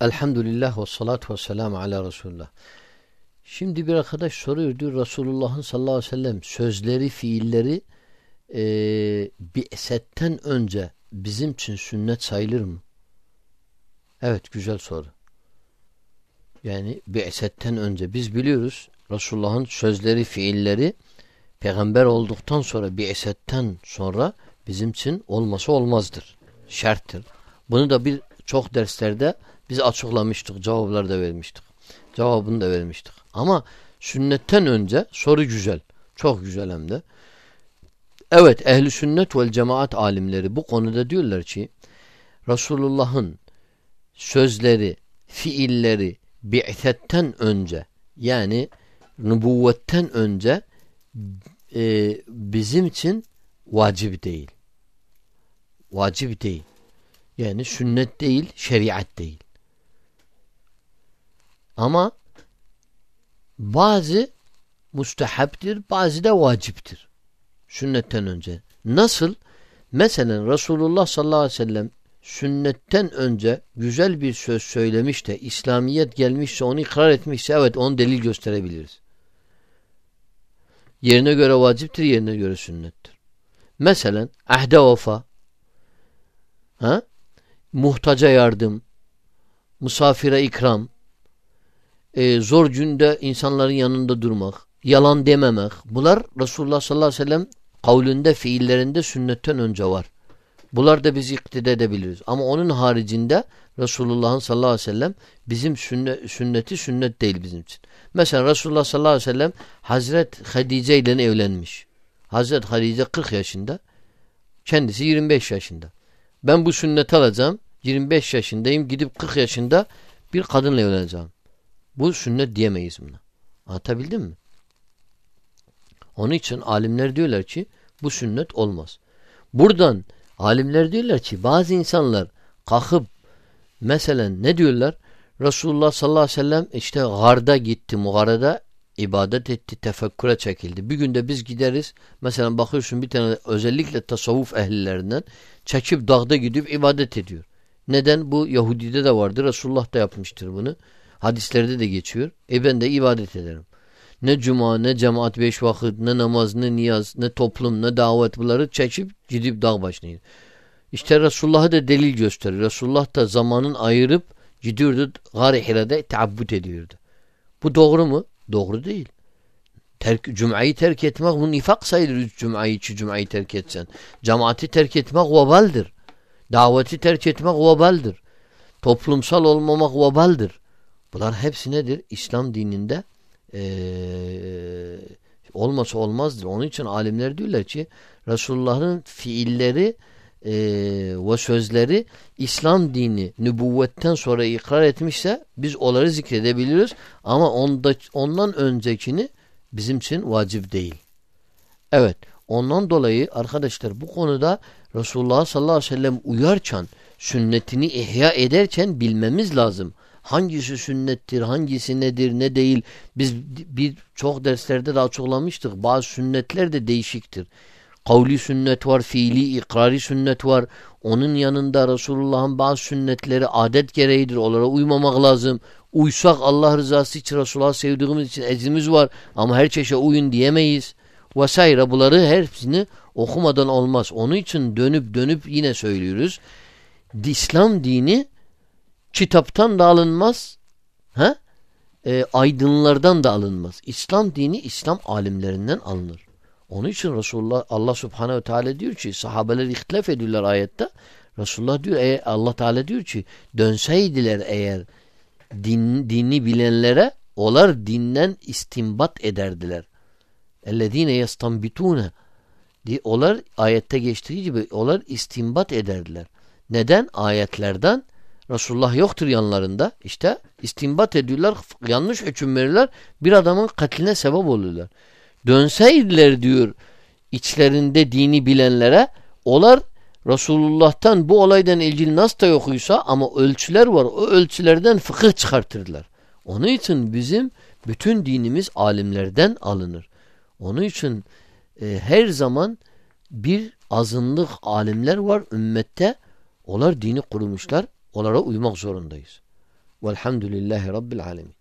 Elhamdülillah ve salatu ve selamu ala Resulullah. Şimdi bir arkadaş soruyor diyor Resulullah'ın sallallahu aleyhi ve sellem sözleri, fiilleri e, bir esetten önce bizim için sünnet sayılır mı? Evet güzel soru. Yani bir esetten önce biz biliyoruz Resulullah'ın sözleri, fiilleri peygamber olduktan sonra bir esetten sonra bizim için olması olmazdır. Şerttir. Bunu da bir çok derslerde biz açıklamıştık, cevaplar da vermiştik. Cevabını da vermiştik. Ama sünnetten önce soru güzel. Çok güzel hem de. Evet ehli sünnet vel cemaat alimleri bu konuda diyorlar ki Resulullah'ın sözleri, fiilleri bi'tetten önce yani nübüvvetten önce e, bizim için vacip değil. Vacip değil. Yani sünnet değil, şeriat değil. Ama bazı müstehaptir, bazı da vaciptir. Sünnetten önce. Nasıl? Mesela Resulullah sallallahu aleyhi ve sellem sünnetten önce güzel bir söz söylemiş de İslamiyet gelmişse onu ikrar etmişse evet onu delil gösterebiliriz. Yerine göre vaciptir, yerine göre sünnettir. Mesela ahde vefa ha? Muhtaca yardım, misafire ikram, e, zor günde insanların yanında durmak, yalan dememek. Bunlar Resulullah sallallahu aleyhi ve sellem kavlinde, fiillerinde sünnetten önce var. Bunlar da biz iktide edebiliriz. Ama onun haricinde Resulullah'ın sallallahu aleyhi ve sellem bizim sünnet, sünneti sünnet değil bizim için. Mesela Resulullah sallallahu aleyhi ve sellem Hazret Hadice ile evlenmiş. Hazret Hadice 40 yaşında. Kendisi 25 yaşında. Ben bu sünneti alacağım. 25 yaşındayım. Gidip 40 yaşında bir kadınla evleneceğim. Bu sünnet diyemeyiz buna. Anlatabildim mi? Onun için alimler diyorlar ki bu sünnet olmaz. Buradan alimler diyorlar ki bazı insanlar kalkıp mesela ne diyorlar? Resulullah sallallahu aleyhi ve sellem işte garda gitti. Mugarada ibadet etti, tefekküre çekildi. Bir günde biz gideriz. Mesela bakıyorsun bir tane özellikle tasavvuf ehlilerinden çekip dağda gidip ibadet ediyor. Neden? Bu Yahudi'de de vardır. Resulullah da yapmıştır bunu. Hadislerde de geçiyor. E ben de ibadet ederim. Ne cuma, ne cemaat beş vakit, ne namaz, ne niyaz, ne toplum, ne davet bunları çekip gidip dağ başına İşte Resulullah'a da delil gösterir. Resulullah da zamanın ayırıp gidiyordu Gari Hira'da teabbüt ediyordu. Bu doğru mu? Doğru değil. Terk, Cuma'yı terk etmek bu nifak sayılır. Üç Cuma'yı, iki Cuma'yı terk etsen. Cemaati terk etmek vabaldir. Daveti terk etmek vabaldir. Toplumsal olmamak vabaldir. Bunlar hepsi nedir? İslam dininde ee, olmasa olmazdır. Onun için alimler diyorlar ki Resulullah'ın fiilleri e, ve sözleri İslam dini nübüvvetten sonra ikrar etmişse biz onları zikredebiliriz ama onda, ondan öncekini bizim için vacip değil. Evet ondan dolayı arkadaşlar bu konuda Resulullah sallallahu aleyhi ve sellem uyarken sünnetini ihya ederken bilmemiz lazım. Hangisi sünnettir, hangisi nedir, ne değil. Biz bir çok derslerde de açıklamıştık. Bazı sünnetler de değişiktir. Kavli sünnet var, fiili, ikrari sünnet var. Onun yanında Resulullah'ın bazı sünnetleri adet gereğidir. Onlara uymamak lazım. Uysak Allah rızası için Resulullah'ı sevdiğimiz için ecrimiz var. Ama her çeşe uyun diyemeyiz. Vesaire bunları hepsini okumadan olmaz. Onun için dönüp dönüp yine söylüyoruz. İslam dini kitaptan da alınmaz. He? E, aydınlardan da alınmaz. İslam dini İslam alimlerinden alınır. Onun için Resulullah Allah Subhanahu Teala diyor ki sahabeler ihtilaf ediyorlar ayette. Resulullah diyor eğer Allah Teala diyor ki dönseydiler eğer din, dini bilenlere olar dinden istimbat ederdiler. Ellezine yestambitune diye olar ayette geçtiği gibi olar istimbat ederdiler. Neden? Ayetlerden Resulullah yoktur yanlarında. İşte istimbat ediyorlar, yanlış hüküm verirler. Bir adamın katline sebep oluyorlar. Dönseydiler diyor içlerinde dini bilenlere olar Resulullah'tan bu olaydan ilgili nasıl da yokuysa ama ölçüler var. O ölçülerden fıkıh çıkartırlar. Onun için bizim bütün dinimiz alimlerden alınır. Onun için e, her zaman bir azınlık alimler var ümmette. Onlar dini kurmuşlar. Onlara uymak zorundayız. Velhamdülillahi Rabbil alemin.